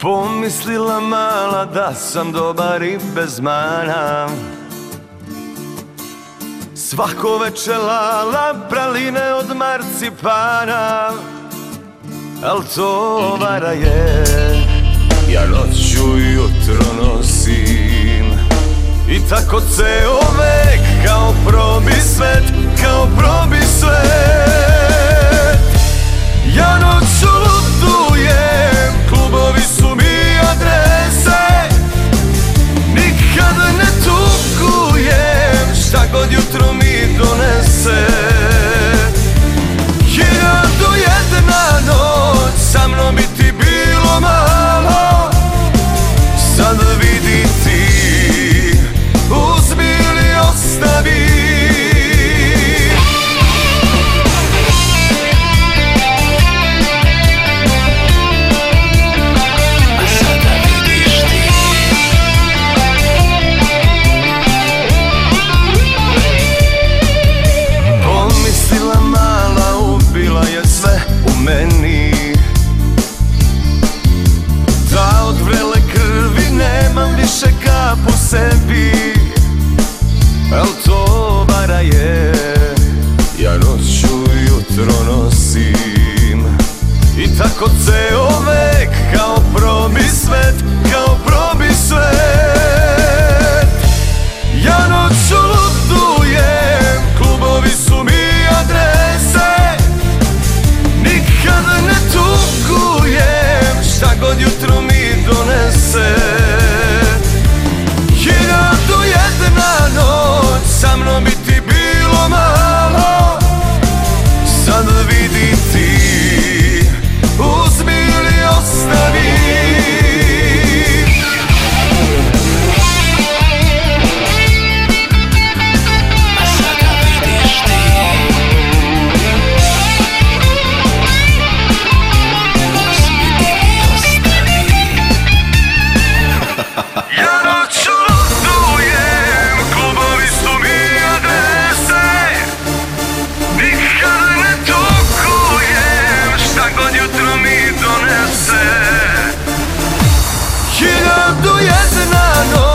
Pomislila mala da sam dobar i bez mana. Svako veče lala praline od marcipana. Al to vara je. Ja noću jutro nosim I tako ceo Hiljadu jedna noć